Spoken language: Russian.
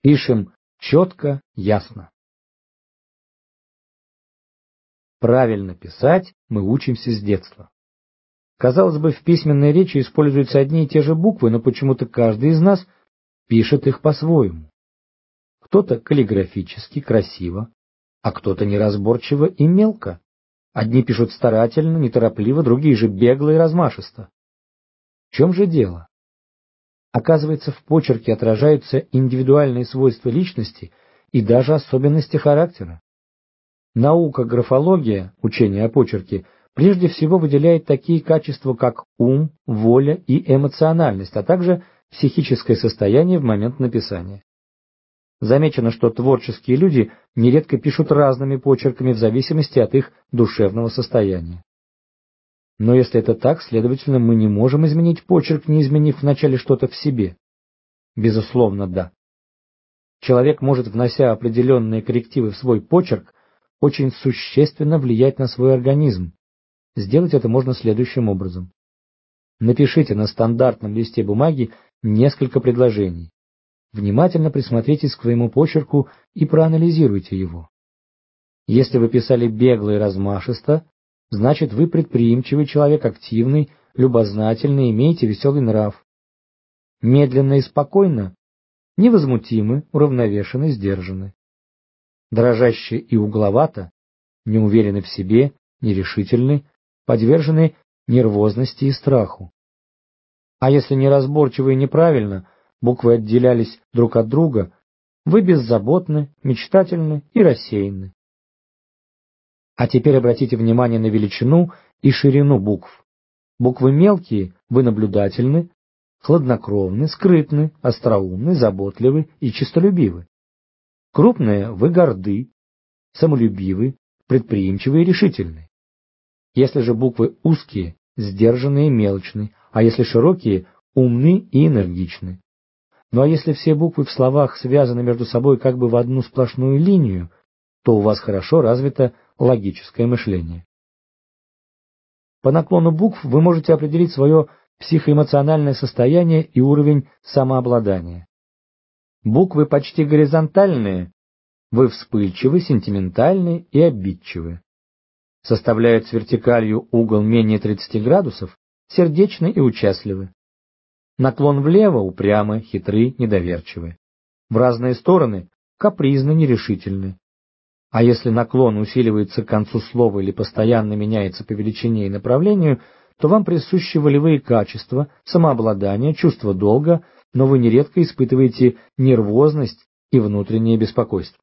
Пишем четко, ясно. Правильно писать мы учимся с детства. Казалось бы, в письменной речи используются одни и те же буквы, но почему-то каждый из нас пишет их по-своему. Кто-то каллиграфически, красиво, а кто-то неразборчиво и мелко. Одни пишут старательно, неторопливо, другие же бегло и размашисто. В чем же дело? Оказывается, в почерке отражаются индивидуальные свойства личности и даже особенности характера. Наука графология, учение о почерке, прежде всего выделяет такие качества, как ум, воля и эмоциональность, а также психическое состояние в момент написания. Замечено, что творческие люди нередко пишут разными почерками в зависимости от их душевного состояния. Но если это так, следовательно, мы не можем изменить почерк, не изменив вначале что-то в себе. Безусловно, да. Человек может, внося определенные коррективы в свой почерк, очень существенно влиять на свой организм. Сделать это можно следующим образом. Напишите на стандартном листе бумаги несколько предложений. Внимательно присмотритесь к своему почерку и проанализируйте его. Если вы писали бегло и размашисто, Значит, вы предприимчивый человек, активный, любознательный, имеете веселый нрав. Медленно и спокойно, невозмутимы, уравновешены, сдержаны. Дрожаще и угловато, неуверены в себе, нерешительны, подвержены нервозности и страху. А если неразборчиво и неправильно, буквы отделялись друг от друга, вы беззаботны, мечтательны и рассеянны. А теперь обратите внимание на величину и ширину букв. Буквы мелкие, вы наблюдательны, хладнокровны, скрытны, остроумны, заботливы и честолюбивы. Крупные вы горды, самолюбивы, предприимчивы и решительны. Если же буквы узкие, сдержанные и мелочны, а если широкие, умны и энергичны. Ну а если все буквы в словах связаны между собой как бы в одну сплошную линию, то у вас хорошо развито логическое мышление. По наклону букв вы можете определить свое психоэмоциональное состояние и уровень самообладания. Буквы почти горизонтальные, вы вспыльчивы, сентиментальны и обидчивы. Составляют с вертикалью угол менее 30 градусов, сердечны и участливы. Наклон влево упрямы, хитры, недоверчивы. В разные стороны капризны, нерешительны. А если наклон усиливается к концу слова или постоянно меняется по величине и направлению, то вам присущи волевые качества, самообладание, чувство долга, но вы нередко испытываете нервозность и внутреннее беспокойство.